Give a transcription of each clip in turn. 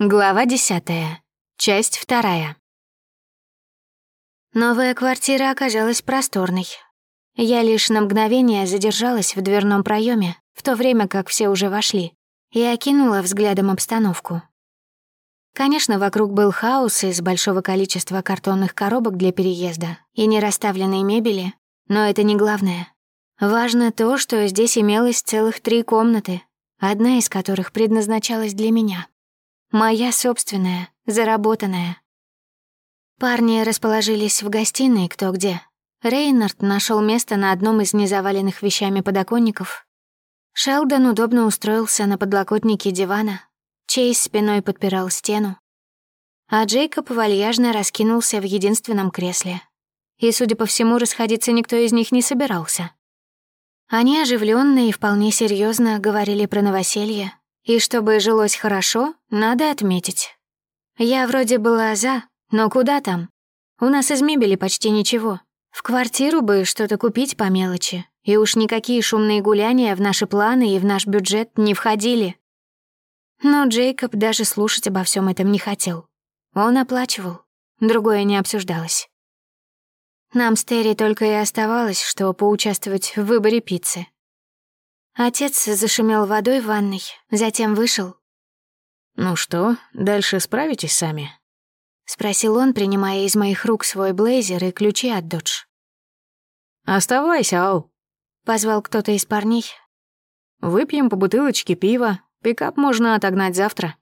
Глава десятая. Часть вторая. Новая квартира оказалась просторной. Я лишь на мгновение задержалась в дверном проеме, в то время как все уже вошли, и окинула взглядом обстановку. Конечно, вокруг был хаос из большого количества картонных коробок для переезда и нерасставленной мебели, но это не главное. Важно то, что здесь имелось целых три комнаты, одна из которых предназначалась для меня. Моя собственная, заработанная. Парни расположились в гостиной кто где. Рейнард нашел место на одном из незаваленных вещами подоконников. Шелдон удобно устроился на подлокотнике дивана. Чейз спиной подпирал стену. А Джейкоб вальяжно раскинулся в единственном кресле. И, судя по всему, расходиться никто из них не собирался. Они оживленно и вполне серьезно говорили про новоселье, и чтобы жилось хорошо, надо отметить. Я вроде была за, но куда там? У нас из мебели почти ничего. В квартиру бы что-то купить по мелочи, и уж никакие шумные гуляния в наши планы и в наш бюджет не входили. Но Джейкоб даже слушать обо всем этом не хотел. Он оплачивал, другое не обсуждалось. Нам с Терри только и оставалось, что поучаствовать в выборе пиццы. Отец зашумел водой в ванной, затем вышел. «Ну что, дальше справитесь сами?» — спросил он, принимая из моих рук свой блейзер и ключи от Додж. «Оставайся, Ау», — позвал кто-то из парней. «Выпьем по бутылочке пива. Пикап можно отогнать завтра».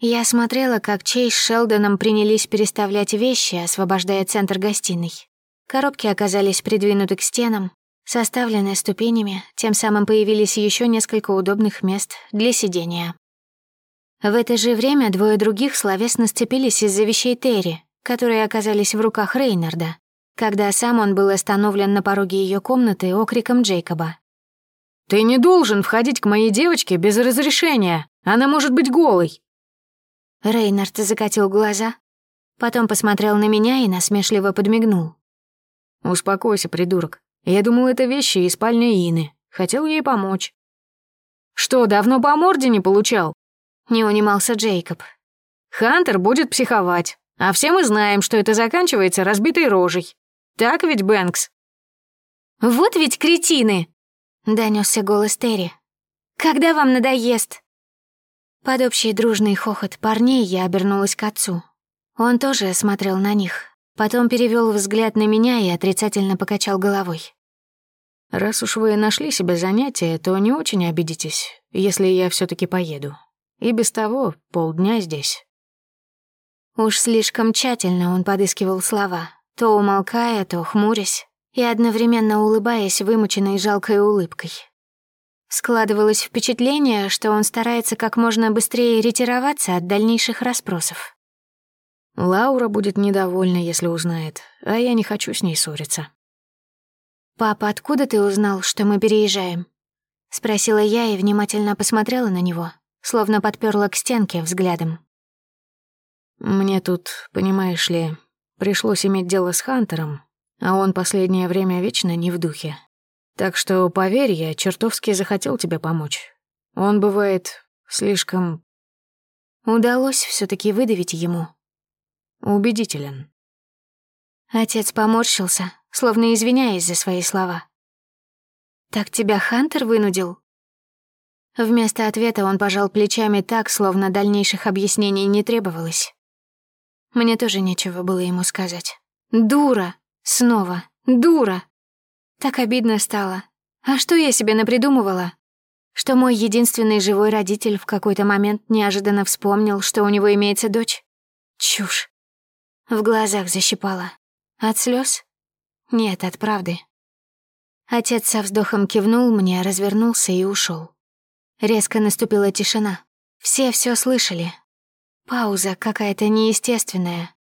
Я смотрела, как Чей с Шелдоном принялись переставлять вещи, освобождая центр гостиной. Коробки оказались придвинуты к стенам, составленные ступенями, тем самым появились еще несколько удобных мест для сидения. В это же время двое других словесно сцепились из-за вещей Терри, которые оказались в руках Рейнарда, когда сам он был остановлен на пороге ее комнаты окриком Джейкоба. «Ты не должен входить к моей девочке без разрешения. Она может быть голой». Рейнард закатил глаза, потом посмотрел на меня и насмешливо подмигнул. «Успокойся, придурок. Я думал, это вещи из спальни Ины. Хотел ей помочь. Что, давно по морде не получал? Не унимался Джейкоб. Хантер будет психовать. А все мы знаем, что это заканчивается разбитой рожей. Так ведь, Бэнкс? Вот ведь кретины! Донесся голос Терри. Когда вам надоест? Под общий дружный хохот парней я обернулась к отцу. Он тоже смотрел на них, Потом перевел взгляд на меня и отрицательно покачал головой. «Раз уж вы нашли себе занятие, то не очень обидитесь, если я все таки поеду. И без того полдня здесь». Уж слишком тщательно он подыскивал слова, то умолкая, то хмурясь, и одновременно улыбаясь вымученной жалкой улыбкой. Складывалось впечатление, что он старается как можно быстрее ретироваться от дальнейших расспросов. Лаура будет недовольна, если узнает, а я не хочу с ней ссориться. «Папа, откуда ты узнал, что мы переезжаем?» Спросила я и внимательно посмотрела на него, словно подперла к стенке взглядом. «Мне тут, понимаешь ли, пришлось иметь дело с Хантером, а он последнее время вечно не в духе. Так что, поверь, я чертовски захотел тебе помочь. Он бывает слишком...» Удалось все таки выдавить ему, убедителен. Отец поморщился, словно извиняясь за свои слова. «Так тебя Хантер вынудил?» Вместо ответа он пожал плечами так, словно дальнейших объяснений не требовалось. Мне тоже нечего было ему сказать. «Дура! Снова! Дура!» Так обидно стало. А что я себе напридумывала? Что мой единственный живой родитель в какой-то момент неожиданно вспомнил, что у него имеется дочь? Чушь. В глазах защипало. От слез? Нет, от правды. Отец со вздохом кивнул мне, развернулся и ушел. Резко наступила тишина. Все все слышали. Пауза какая-то неестественная.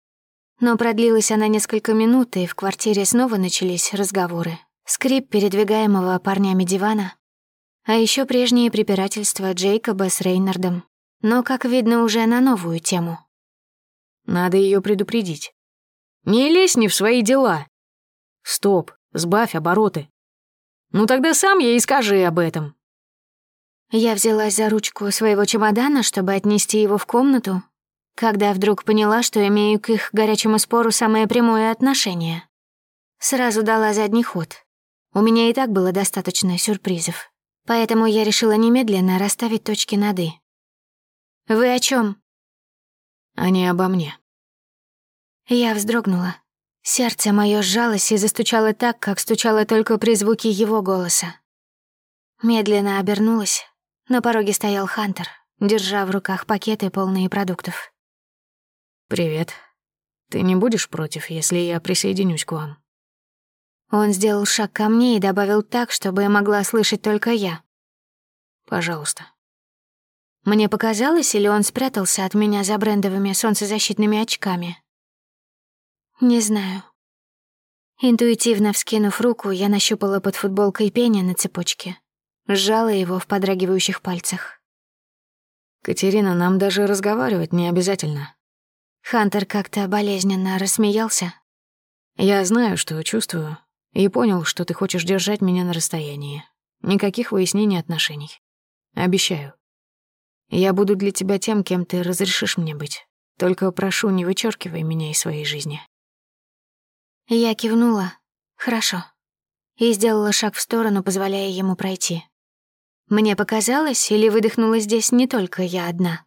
Но продлилась она несколько минут, и в квартире снова начались разговоры. Скрип передвигаемого парнями дивана. А еще прежние препирательства Джейкоба с Рейнардом. Но, как видно, уже на новую тему. Надо ее предупредить. Не лезь не в свои дела. Стоп, сбавь обороты. Ну тогда сам ей и скажи об этом. Я взялась за ручку своего чемодана, чтобы отнести его в комнату, когда вдруг поняла, что имею к их горячему спору самое прямое отношение. Сразу дала задний ход. У меня и так было достаточно сюрпризов, поэтому я решила немедленно расставить точки над «и». «Вы о чем? «Они обо мне». Я вздрогнула. Сердце мое сжалось и застучало так, как стучало только при звуке его голоса. Медленно обернулась. На пороге стоял Хантер, держа в руках пакеты, полные продуктов. «Привет. Ты не будешь против, если я присоединюсь к вам?» Он сделал шаг ко мне и добавил так, чтобы могла слышать только я. «Пожалуйста». Мне показалось, или он спрятался от меня за брендовыми солнцезащитными очками? Не знаю. Интуитивно вскинув руку, я нащупала под футболкой пеня на цепочке. Сжала его в подрагивающих пальцах. «Катерина, нам даже разговаривать не обязательно». Хантер как-то болезненно рассмеялся. «Я знаю, что чувствую, и понял, что ты хочешь держать меня на расстоянии. Никаких выяснений отношений. Обещаю. Я буду для тебя тем, кем ты разрешишь мне быть. Только прошу, не вычеркивай меня из своей жизни». Я кивнула. «Хорошо». И сделала шаг в сторону, позволяя ему пройти. Мне показалось, или выдохнула здесь не только я одна.